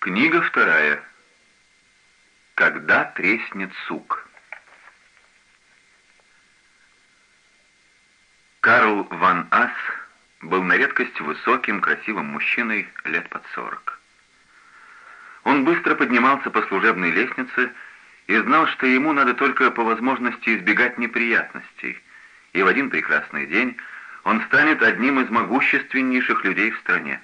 Книга вторая. Когда треснет сук. Карл ван Ас был на редкость высоким, красивым мужчиной лет под сорок. Он быстро поднимался по служебной лестнице и знал, что ему надо только по возможности избегать неприятностей, и в один прекрасный день он станет одним из могущественнейших людей в стране.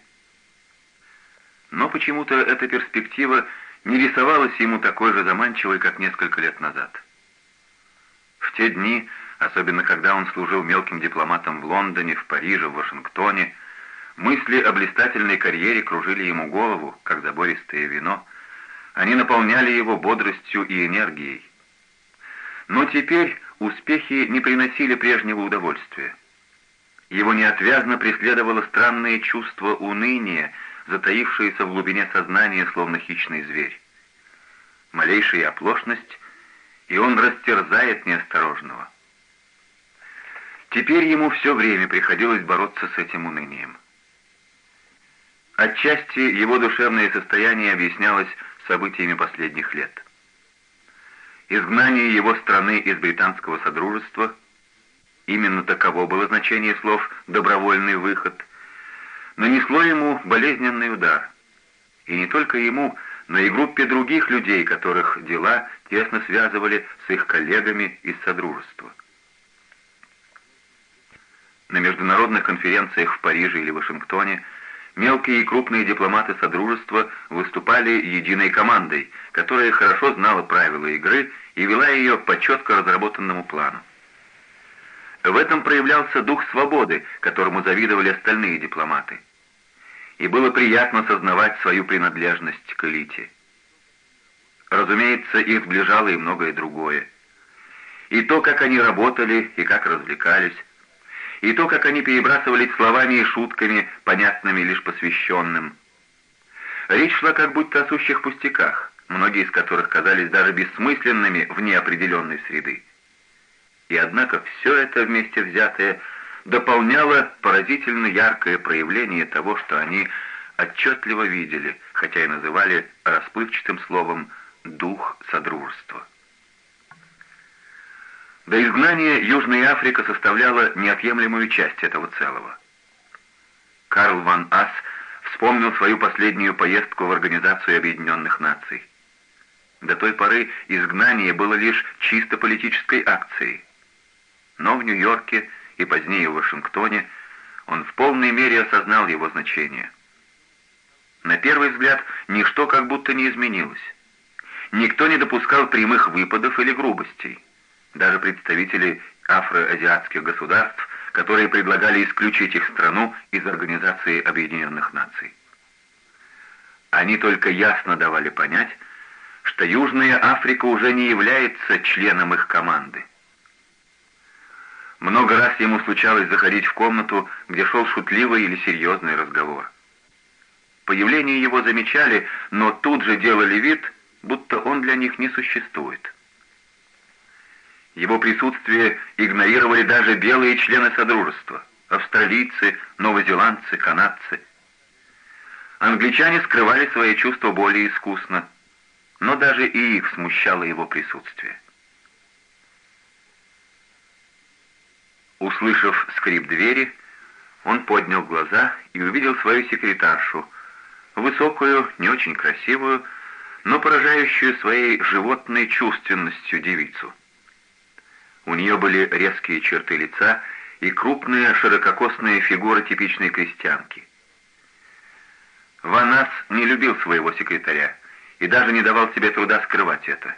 Но почему-то эта перспектива не рисовалась ему такой же заманчивой, как несколько лет назад. В те дни, особенно когда он служил мелким дипломатом в Лондоне, в Париже, в Вашингтоне, мысли о блистательной карьере кружили ему голову, как забористое вино. Они наполняли его бодростью и энергией. Но теперь успехи не приносили прежнего удовольствия. Его неотвязно преследовало странное чувство уныния, затаившееся в глубине сознания, словно хищный зверь. Малейшая оплошность, и он растерзает неосторожного. Теперь ему все время приходилось бороться с этим унынием. Отчасти его душевное состояние объяснялось событиями последних лет. Изгнание его страны из британского содружества, именно таково было значение слов «добровольный выход», нанесло ему болезненный удар. И не только ему, но и группе других людей, которых дела тесно связывали с их коллегами из Содружества. На международных конференциях в Париже или Вашингтоне мелкие и крупные дипломаты Содружества выступали единой командой, которая хорошо знала правила игры и вела ее по четко разработанному плану. В этом проявлялся дух свободы, которому завидовали остальные дипломаты. И было приятно сознавать свою принадлежность к элите. Разумеется, их сближало и многое другое. И то, как они работали и как развлекались, и то, как они перебрасывались словами и шутками, понятными лишь посвященным. Речь шла как будто о сущих пустяках, многие из которых казались даже бессмысленными вне определенной среды. И однако все это вместе взятое дополняло поразительно яркое проявление того, что они отчетливо видели, хотя и называли расплывчатым словом «дух содружества». До изгнания Южная Африка составляла неотъемлемую часть этого целого. Карл ван Ас вспомнил свою последнюю поездку в Организацию Объединенных Наций. До той поры изгнание было лишь чисто политической акцией. Но в Нью-Йорке и позднее в Вашингтоне он в полной мере осознал его значение. На первый взгляд ничто как будто не изменилось. Никто не допускал прямых выпадов или грубостей. Даже представители афроазиатских государств, которые предлагали исключить их страну из Организации Объединенных Наций. Они только ясно давали понять, что Южная Африка уже не является членом их команды. Много раз ему случалось заходить в комнату, где шел шутливый или серьезный разговор. Появление его замечали, но тут же делали вид, будто он для них не существует. Его присутствие игнорировали даже белые члены Содружества, австралийцы, новозеландцы, канадцы. Англичане скрывали свои чувства более искусно, но даже и их смущало его присутствие. Услышав скрип двери, он поднял глаза и увидел свою секретаршу, высокую, не очень красивую, но поражающую своей животной чувственностью девицу. У нее были резкие черты лица и крупная ширококосная фигура типичной крестьянки. Ванас не любил своего секретаря и даже не давал себе труда скрывать это.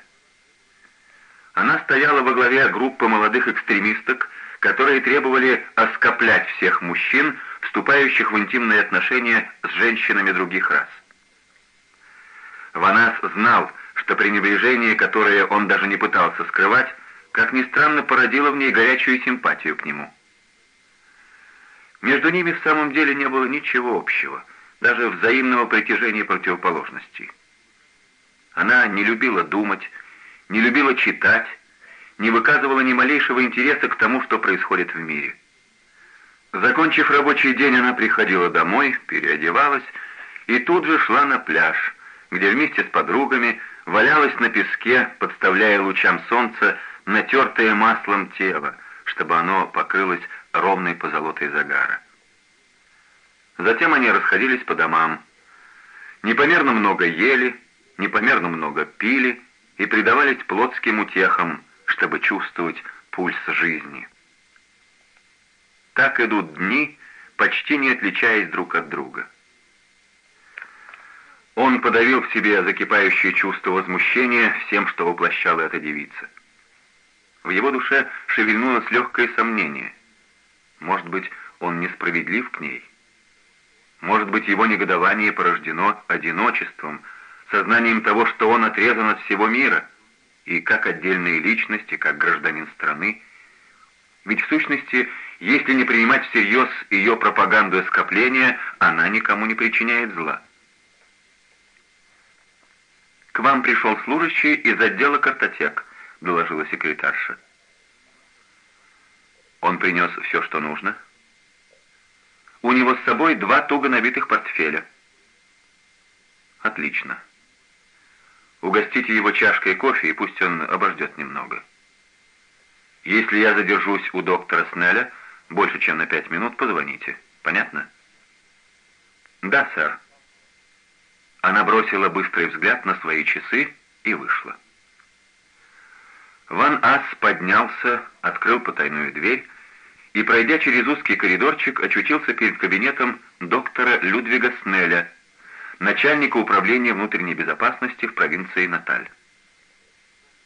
Она стояла во главе группы молодых экстремисток, которые требовали оскоплять всех мужчин, вступающих в интимные отношения с женщинами других рас. Ванас знал, что пренебрежение, которое он даже не пытался скрывать, как ни странно, породило в ней горячую симпатию к нему. Между ними в самом деле не было ничего общего, даже взаимного притяжения противоположностей. Она не любила думать, не любила читать, не выказывала ни малейшего интереса к тому, что происходит в мире. Закончив рабочий день, она приходила домой, переодевалась и тут же шла на пляж, где вместе с подругами валялась на песке, подставляя лучам солнца натертое маслом тело, чтобы оно покрылось ровной позолотой загара. Затем они расходились по домам. Непомерно много ели, непомерно много пили и предавались плотским утехам, чтобы чувствовать пульс жизни. Так идут дни, почти не отличаясь друг от друга. Он подавил в себе закипающее чувство возмущения всем, что воплощала эта девица. В его душе шевельнулось легкое сомнение. Может быть, он несправедлив к ней? Может быть, его негодование порождено одиночеством, сознанием того, что он отрезан от всего мира, и как отдельные личности, как гражданин страны. Ведь в сущности, если не принимать всерьез ее пропаганду скопления, она никому не причиняет зла. «К вам пришел служащий из отдела картотек», — доложила секретарша. Он принес все, что нужно. У него с собой два туго набитых портфеля. Отлично. Угостите его чашкой кофе, и пусть он обождет немного. Если я задержусь у доктора Снелля больше, чем на пять минут, позвоните. Понятно? Да, сэр. Она бросила быстрый взгляд на свои часы и вышла. Ван Ас поднялся, открыл потайную дверь и, пройдя через узкий коридорчик, очутился перед кабинетом доктора Людвига Снеля, начальника управления внутренней безопасности в провинции Наталь.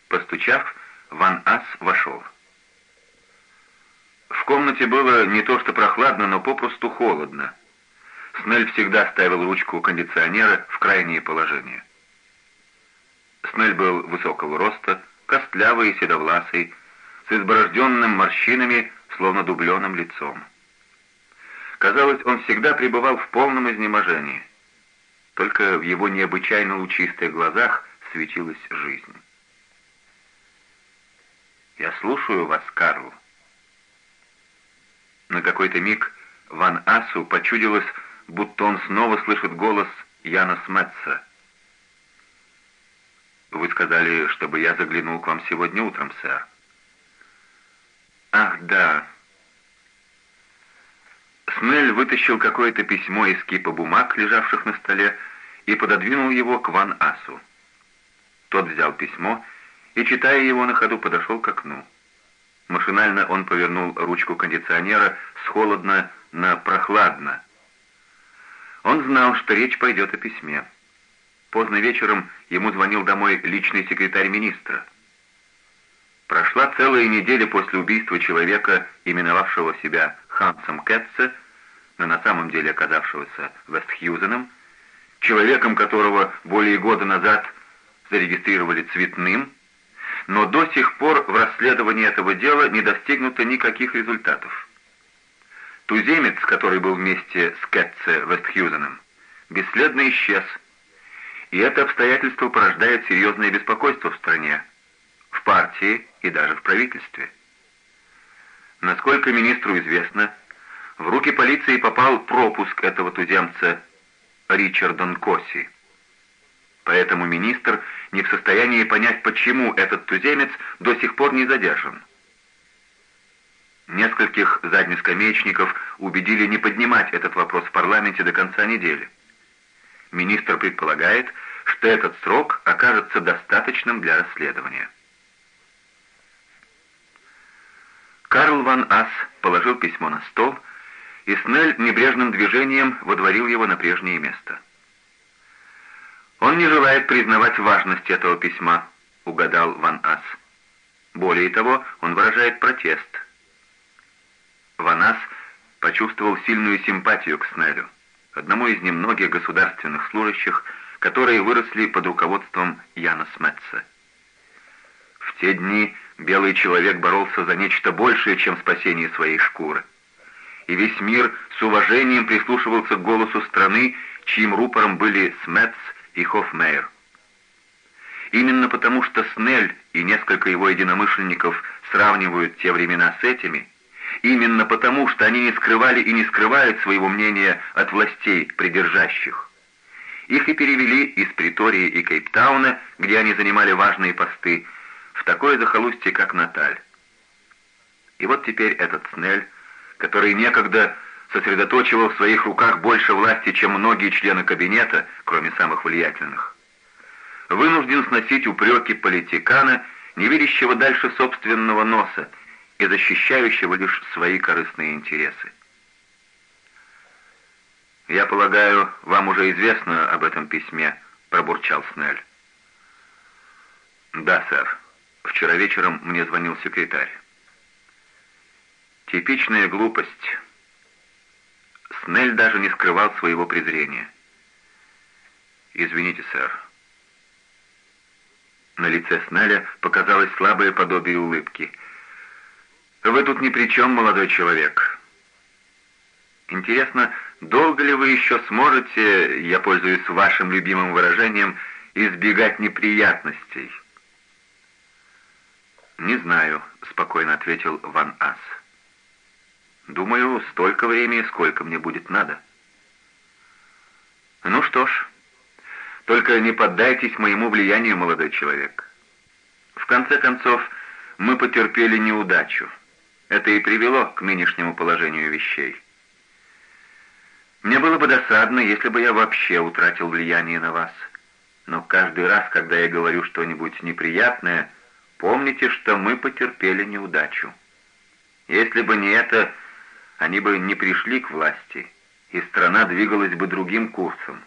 Постучав, Ван Ас вошел. В комнате было не то что прохладно, но попросту холодно. Снель всегда ставил ручку кондиционера в крайнее положение. Снель был высокого роста, костлявый и седовласый, с изборожденным морщинами, словно дубленым лицом. Казалось, он всегда пребывал в полном изнеможении. Только в его необычайно лучистых глазах светилась жизнь. «Я слушаю вас, Карл». На какой-то миг Ван Асу почудилось, будто он снова слышит голос Яна Сметца. «Вы сказали, чтобы я заглянул к вам сегодня утром, сэр». «Ах, да». Снель вытащил какое-то письмо из кипа бумаг, лежавших на столе, и пододвинул его к Ван Асу. Тот взял письмо и, читая его на ходу, подошел к окну. Машинально он повернул ручку кондиционера с холодно на прохладно. Он знал, что речь пойдет о письме. Поздно вечером ему звонил домой личный секретарь министра. Прошла целая неделя после убийства человека, именовавшего себя Хансом Кэтце, но на самом деле оказавшегося Вестхьюзеном, человеком которого более года назад зарегистрировали цветным, но до сих пор в расследовании этого дела не достигнуто никаких результатов. Туземец, который был вместе с Кэтце Вестхьюзеном, бесследно исчез, и это обстоятельство порождает серьезное беспокойство в стране, в партии и даже в правительстве. Насколько министру известно, в руки полиции попал пропуск этого туземца Ричардон Коси. Поэтому министр не в состоянии понять, почему этот туземец до сих пор не задержан. Нескольких заднескамеечников убедили не поднимать этот вопрос в парламенте до конца недели. Министр предполагает, что этот срок окажется достаточным для расследования. Карл ван Ас положил письмо на стол, и Снель небрежным движением водворил его на прежнее место. «Он не желает признавать важность этого письма», — угадал Ван Ас. Более того, он выражает протест. Ван Ас почувствовал сильную симпатию к Снелю, одному из немногих государственных служащих, которые выросли под руководством Яна Сметца. В те дни белый человек боролся за нечто большее, чем спасение своей шкуры. И весь мир с уважением прислушивался к голосу страны, чьим рупором были Сметц и Хофмейер. Именно потому, что Снель и несколько его единомышленников сравнивают те времена с этими, именно потому, что они не скрывали и не скрывают своего мнения от властей придержащих, их и перевели из Притории и Кейптауна, где они занимали важные посты, в такое захолустье, как Наталь. И вот теперь этот Снель, который некогда сосредоточивал в своих руках больше власти, чем многие члены кабинета, кроме самых влиятельных, вынужден сносить упреки политикана, не видящего дальше собственного носа и защищающего лишь свои корыстные интересы. «Я полагаю, вам уже известно об этом письме», — пробурчал Снель. «Да, сэр. Вчера вечером мне звонил секретарь». Типичная глупость. Снель даже не скрывал своего презрения. «Извините, сэр». На лице Снеля показалось слабое подобие улыбки. «Вы тут ни при чем, молодой человек. Интересно, долго ли вы еще сможете, я пользуюсь вашим любимым выражением, избегать неприятностей?» «Не знаю», — спокойно ответил Ван Ас. «Думаю, столько времени, сколько мне будет надо». «Ну что ж, только не поддайтесь моему влиянию, молодой человек. В конце концов, мы потерпели неудачу. Это и привело к нынешнему положению вещей». Мне было бы досадно, если бы я вообще утратил влияние на вас. Но каждый раз, когда я говорю что-нибудь неприятное, помните, что мы потерпели неудачу. Если бы не это, они бы не пришли к власти, и страна двигалась бы другим курсом.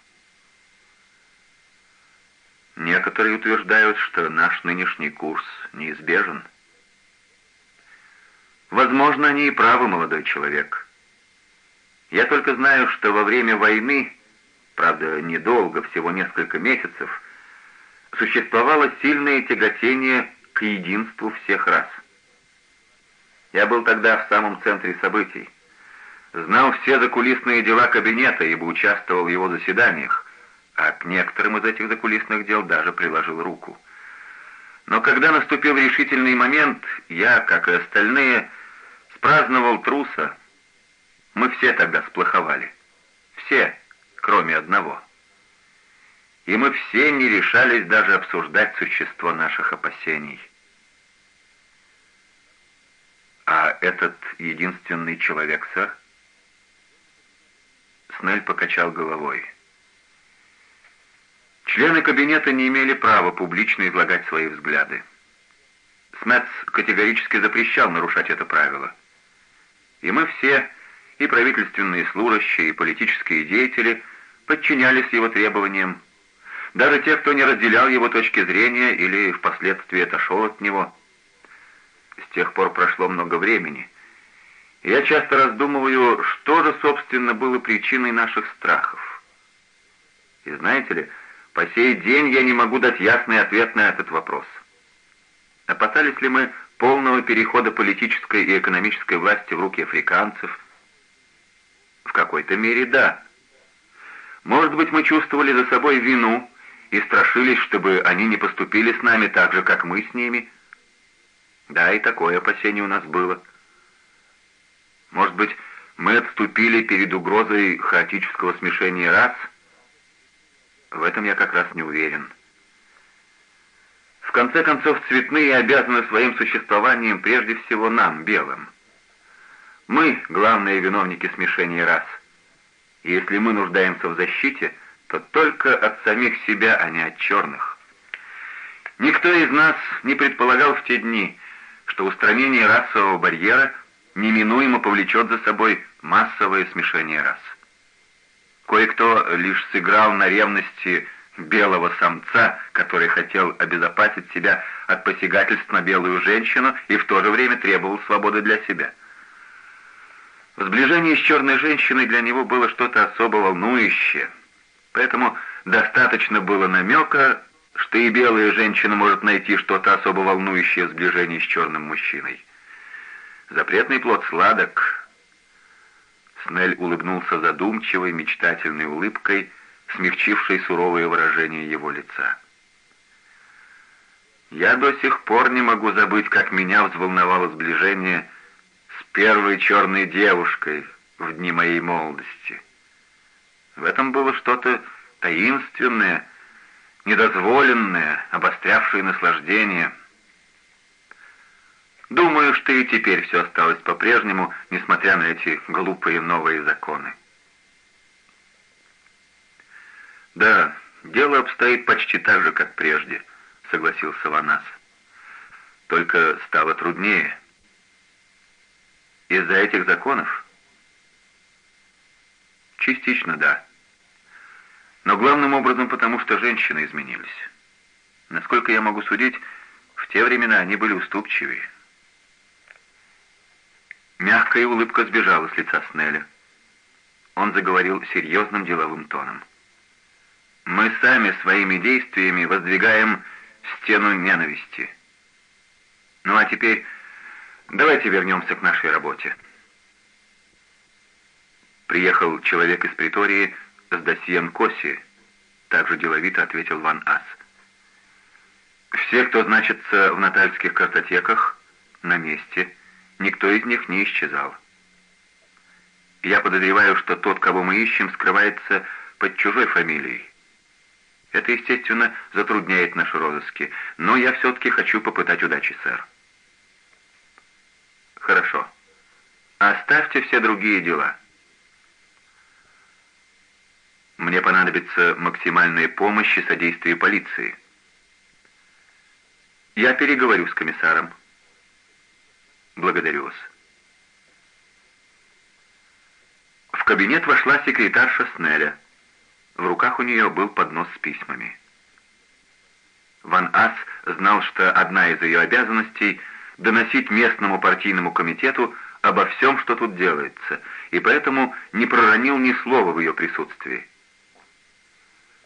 Некоторые утверждают, что наш нынешний курс неизбежен. Возможно, они и правы, молодой человек. Я только знаю, что во время войны, правда, недолго, всего несколько месяцев, существовало сильное тяготение к единству всех рас. Я был тогда в самом центре событий. Знал все закулисные дела кабинета, ибо участвовал в его заседаниях, а к некоторым из этих закулисных дел даже приложил руку. Но когда наступил решительный момент, я, как и остальные, спраздновал труса, мы все тогда сплоховали. Все, кроме одного. И мы все не решались даже обсуждать существо наших опасений. А этот единственный человек, сэр? Снель покачал головой. Члены кабинета не имели права публично излагать свои взгляды. Смэтс категорически запрещал нарушать это правило. И мы все и правительственные служащие, и политические деятели подчинялись его требованиям. Даже те, кто не разделял его точки зрения или впоследствии отошел от него. С тех пор прошло много времени. Я часто раздумываю, что же, собственно, было причиной наших страхов. И знаете ли, по сей день я не могу дать ясный ответ на этот вопрос. Опасались ли мы полного перехода политической и экономической власти в руки африканцев, в какой-то мере да. Может быть, мы чувствовали за собой вину и страшились, чтобы они не поступили с нами так же, как мы с ними. Да, и такое опасение у нас было. Может быть, мы отступили перед угрозой хаотического смешения рас? В этом я как раз не уверен. В конце концов, цветные обязаны своим существованием прежде всего нам, белым. Мы — главные виновники смешения рас. И если мы нуждаемся в защите, то только от самих себя, а не от черных. Никто из нас не предполагал в те дни, что устранение расового барьера неминуемо повлечет за собой массовое смешение рас. Кое-кто лишь сыграл на ревности белого самца, который хотел обезопасить себя от посягательств на белую женщину и в то же время требовал свободы для себя – Сближение с черной женщиной для него было что-то особо волнующее, поэтому достаточно было намека, что и белая женщина может найти что-то особо волнующее в сближении с черным мужчиной. Запретный плод сладок. Снель улыбнулся задумчивой, мечтательной улыбкой, смягчившей суровое выражение его лица. «Я до сих пор не могу забыть, как меня взволновало сближение первой черной девушкой в дни моей молодости. В этом было что-то таинственное, недозволенное, обострявшее наслаждение. Думаю, что и теперь все осталось по-прежнему, несмотря на эти глупые новые законы. Да, дело обстоит почти так же, как прежде, согласился Ванас. Только стало труднее. Из-за этих законов? Частично, да. Но главным образом потому, что женщины изменились. Насколько я могу судить, в те времена они были уступчивее. Мягкая улыбка сбежала с лица Снелля. Он заговорил серьезным деловым тоном. «Мы сами своими действиями воздвигаем стену ненависти. Ну а теперь давайте вернемся к нашей работе». Приехал человек из притории с досье Коси, также деловито ответил Ван Ас. Все, кто значится в натальских картотеках, на месте, никто из них не исчезал. Я подозреваю, что тот, кого мы ищем, скрывается под чужой фамилией. Это, естественно, затрудняет наши розыски, но я все-таки хочу попытать удачи, сэр. Хорошо. Оставьте все другие дела. Мне понадобится максимальная помощь и содействие полиции. Я переговорю с комиссаром. Благодарю вас. В кабинет вошла секретарша Снеля. В руках у нее был поднос с письмами. Ван Ас знал, что одна из ее обязанностей — доносить местному партийному комитету обо всем, что тут делается, и поэтому не проронил ни слова в ее присутствии.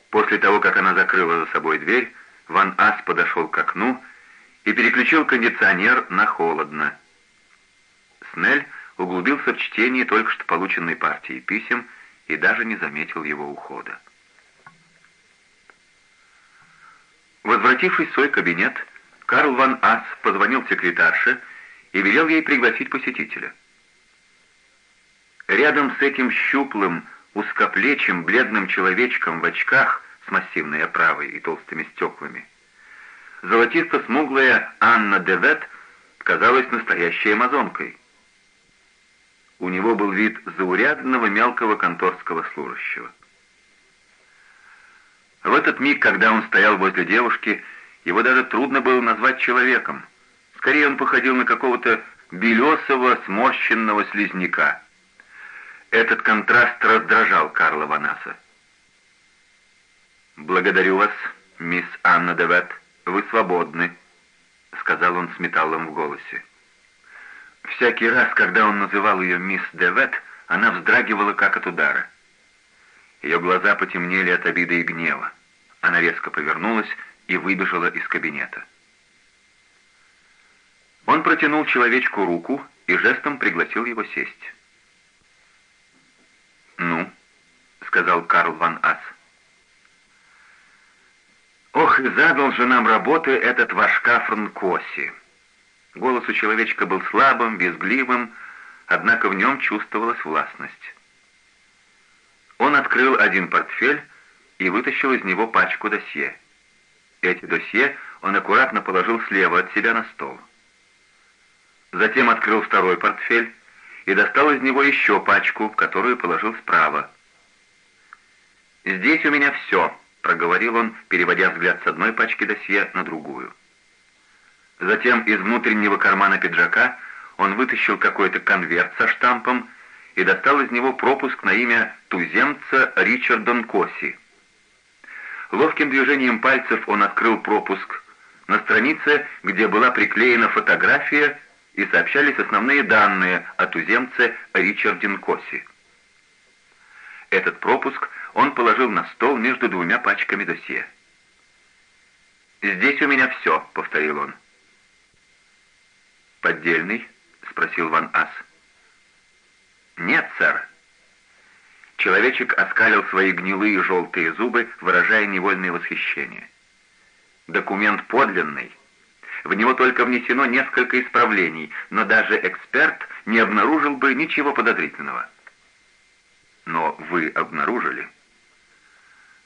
После того, как она закрыла за собой дверь, Ван Ас подошел к окну и переключил кондиционер на холодно. Снель углубился в чтение только что полученной партии писем и даже не заметил его ухода. Возвратившись в свой кабинет, Карл Ван Ас позвонил секретарше и велел ей пригласить посетителя. Рядом с этим щуплым, узкоплечим, бледным человечком в очках с массивной оправой и толстыми стеклами. Золотисто-смуглая Анна Девет казалась настоящей амазонкой. У него был вид заурядного мелкого конторского служащего. В этот миг, когда он стоял возле девушки, его даже трудно было назвать человеком. Скорее он походил на какого-то белесого, сморщенного слизняка. Этот контраст раздражал Карла Ванаса. «Благодарю вас, мисс Анна Девет. Вы свободны», — сказал он с металлом в голосе. Всякий раз, когда он называл ее мисс Девет, она вздрагивала, как от удара. Ее глаза потемнели от обиды и гнева. Она резко повернулась и выбежала из кабинета. Он протянул человечку руку и жестом пригласил его сесть. «Ну», — сказал Карл ван Ас. «Ох, и задал же нам работы этот ваш Кафрн Коси». Голос у человечка был слабым, безгливым, однако в нем чувствовалась властность. Он открыл один портфель и вытащил из него пачку досье. Эти досье он аккуратно положил слева от себя на стол. Затем открыл второй портфель и достал из него еще пачку, которую положил справа. «Здесь у меня все», — проговорил он, переводя взгляд с одной пачки досье на другую. Затем из внутреннего кармана пиджака он вытащил какой-то конверт со штампом и достал из него пропуск на имя туземца Ричарда Нкоси. Ловким движением пальцев он открыл пропуск на странице, где была приклеена фотография и сообщались основные данные о туземце Ричарде Нкоси. Этот пропуск он положил на стол между двумя пачками досье. «Здесь у меня все», — повторил он. «Поддельный?» — спросил Ван Ас. «Нет, сэр». Человечек оскалил свои гнилые желтые зубы, выражая невольное восхищение. «Документ подлинный. В него только внесено несколько исправлений, но даже эксперт не обнаружил бы ничего подозрительного. Но вы обнаружили.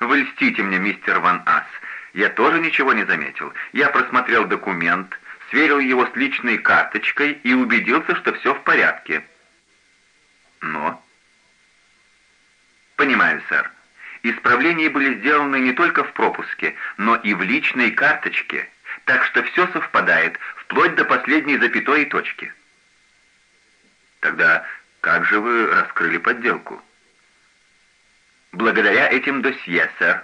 «Вы льстите мне, мистер Ван Ас. Я тоже ничего не заметил. Я просмотрел документ, сверил его с личной карточкой и убедился, что все в порядке». «Но?» «Понимаю, сэр. Исправления были сделаны не только в пропуске, но и в личной карточке, так что все совпадает, вплоть до последней запятой и точки». «Тогда как же вы раскрыли подделку?» «Благодаря этим досье, сэр.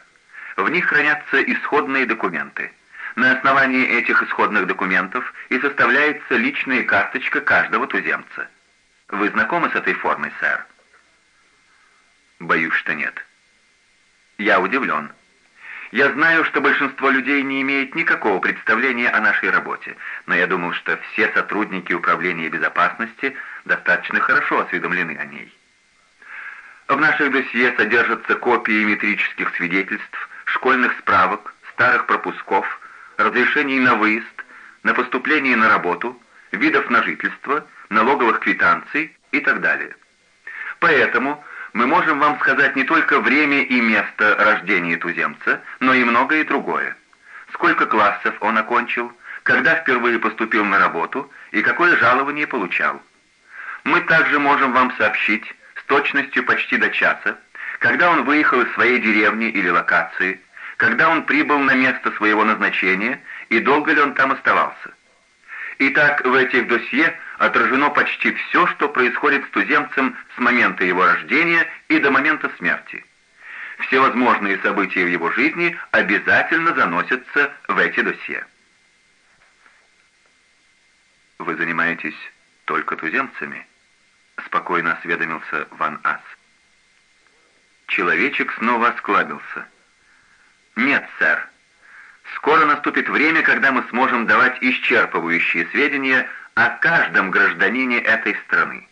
В них хранятся исходные документы. На основании этих исходных документов и составляется личная карточка каждого туземца. Вы знакомы с этой формой, сэр?» «Боюсь, что нет». «Я удивлен. Я знаю, что большинство людей не имеет никакого представления о нашей работе, но я думал, что все сотрудники Управления безопасности достаточно хорошо осведомлены о ней. В наших досье содержатся копии метрических свидетельств, школьных справок, старых пропусков, разрешений на выезд, на поступление на работу, видов на жительство, налоговых квитанций и так далее. Поэтому мы можем вам сказать не только время и место рождения туземца, но и многое другое. Сколько классов он окончил, когда впервые поступил на работу и какое жалование получал. Мы также можем вам сообщить с точностью почти до часа, когда он выехал из своей деревни или локации, когда он прибыл на место своего назначения и долго ли он там оставался. Итак, в этих досье отражено почти все, что происходит с туземцем с момента его рождения и до момента смерти. Все возможные события в его жизни обязательно заносятся в эти досье. «Вы занимаетесь только туземцами?» — спокойно осведомился Ван Ас. Человечек снова осклабился. «Нет, сэр. Скоро наступит время, когда мы сможем давать исчерпывающие сведения о каждом гражданине этой страны.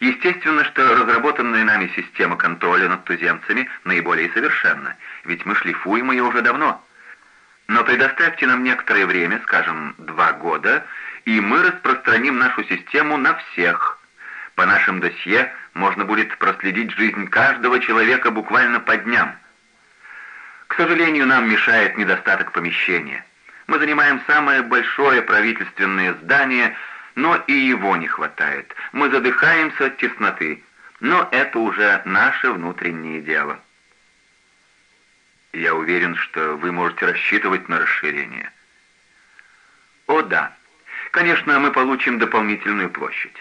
Естественно, что разработанная нами система контроля над туземцами наиболее совершенна, ведь мы шлифуем ее уже давно. Но предоставьте нам некоторое время, скажем, два года, и мы распространим нашу систему на всех. По нашим досье можно будет проследить жизнь каждого человека буквально по дням. К сожалению, нам мешает недостаток помещения. Мы занимаем самое большое правительственное здание, но и его не хватает. Мы задыхаемся от тесноты, но это уже наше внутреннее дело. Я уверен, что вы можете рассчитывать на расширение. О да, конечно, мы получим дополнительную площадь.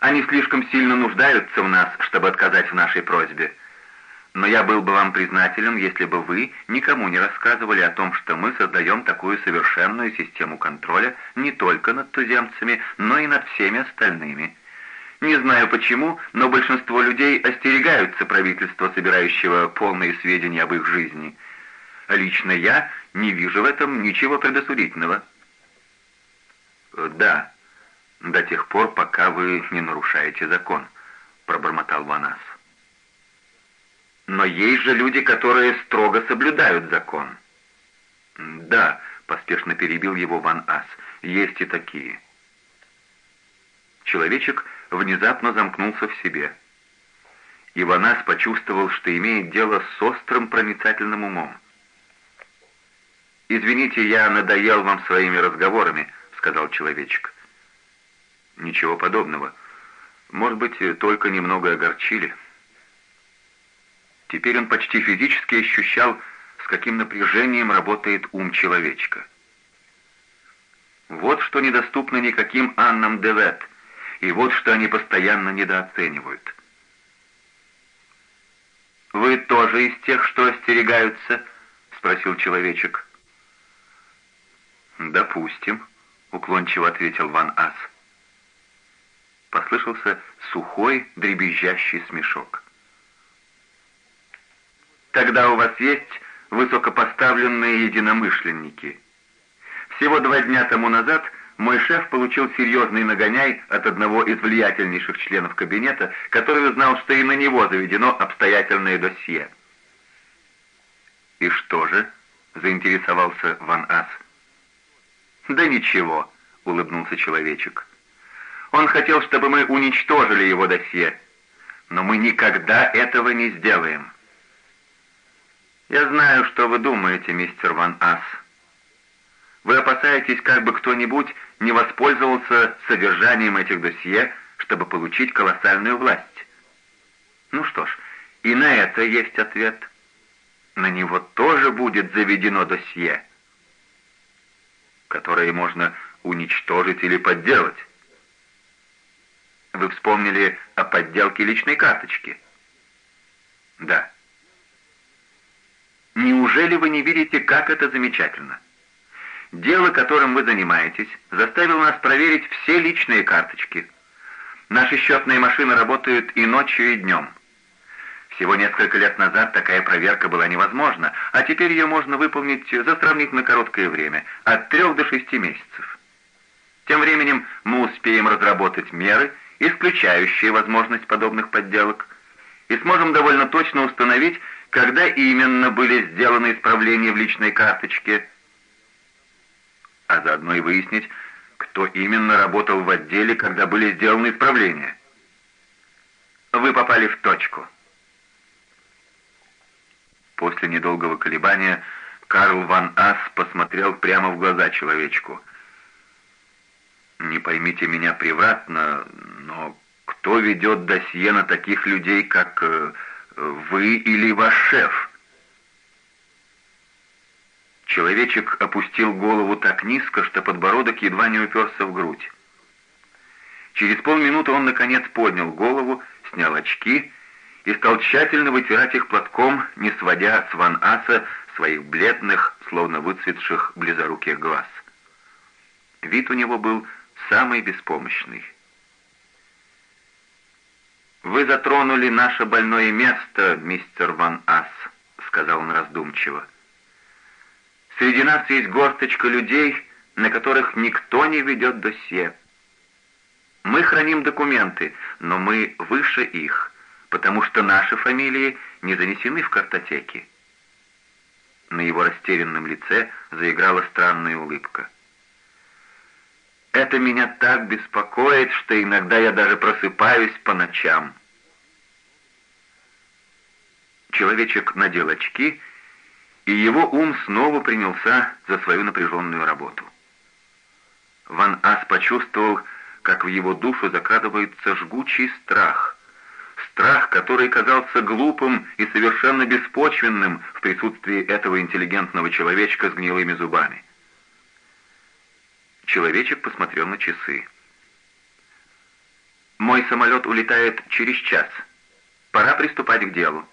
Они слишком сильно нуждаются в нас, чтобы отказать в нашей просьбе но я был бы вам признателен, если бы вы никому не рассказывали о том, что мы создаем такую совершенную систему контроля не только над туземцами, но и над всеми остальными. Не знаю почему, но большинство людей остерегаются правительства, собирающего полные сведения об их жизни. Лично я не вижу в этом ничего предосудительного. «Да, до тех пор, пока вы не нарушаете закон», — пробормотал Ванас. Но есть же люди, которые строго соблюдают закон. Да, поспешно перебил его Ван Ас, есть и такие. Человечек внезапно замкнулся в себе. И Ван Ас почувствовал, что имеет дело с острым проницательным умом. «Извините, я надоел вам своими разговорами», — сказал человечек. «Ничего подобного. Может быть, только немного огорчили». Теперь он почти физически ощущал, с каким напряжением работает ум человечка. Вот что недоступно никаким Аннам Девет, и вот что они постоянно недооценивают. «Вы тоже из тех, что остерегаются?» — спросил человечек. «Допустим», — уклончиво ответил Ван Ас. Послышался сухой, дребезжащий смешок. Тогда у вас есть высокопоставленные единомышленники. Всего два дня тому назад мой шеф получил серьезный нагоняй от одного из влиятельнейших членов кабинета, который узнал, что и на него заведено обстоятельное досье. «И что же?» — заинтересовался Ван Ас. «Да ничего», — улыбнулся человечек. «Он хотел, чтобы мы уничтожили его досье, но мы никогда этого не сделаем». «Я знаю, что вы думаете, мистер Ван Ас. Вы опасаетесь, как бы кто-нибудь не воспользовался содержанием этих досье, чтобы получить колоссальную власть. Ну что ж, и на это есть ответ. На него тоже будет заведено досье, которое можно уничтожить или подделать. Вы вспомнили о подделке личной карточки? Да. Неужели вы не видите, как это замечательно? Дело, которым вы занимаетесь, заставило нас проверить все личные карточки. Наши счетные машины работают и ночью, и днем. Всего несколько лет назад такая проверка была невозможна, а теперь ее можно выполнить за сравнительно короткое время, от трех до шести месяцев. Тем временем мы успеем разработать меры, исключающие возможность подобных подделок, и сможем довольно точно установить, когда именно были сделаны исправления в личной карточке, а заодно и выяснить, кто именно работал в отделе, когда были сделаны исправления. Вы попали в точку. После недолгого колебания Карл ван Ас посмотрел прямо в глаза человечку. «Не поймите меня превратно, но кто ведет досье на таких людей, как э, вы или ваш шеф?» Человечек опустил голову так низко, что подбородок едва не уперся в грудь. Через полминуты он, наконец, поднял голову, снял очки и стал тщательно вытирать их платком, не сводя с Ван Аса своих бледных, словно выцветших близоруких глаз. Вид у него был самый беспомощный. «Вы затронули наше больное место, мистер Ван Ас», — сказал он раздумчиво. Среди нас есть горсточка людей, на которых никто не ведет досье. Мы храним документы, но мы выше их, потому что наши фамилии не занесены в картотеки. На его растерянном лице заиграла странная улыбка. «Это меня так беспокоит, что иногда я даже просыпаюсь по ночам». Человечек надел очки и его ум снова принялся за свою напряженную работу. Ван Ас почувствовал, как в его душу закрадывается жгучий страх. Страх, который казался глупым и совершенно беспочвенным в присутствии этого интеллигентного человечка с гнилыми зубами. Человечек посмотрел на часы. «Мой самолет улетает через час. Пора приступать к делу».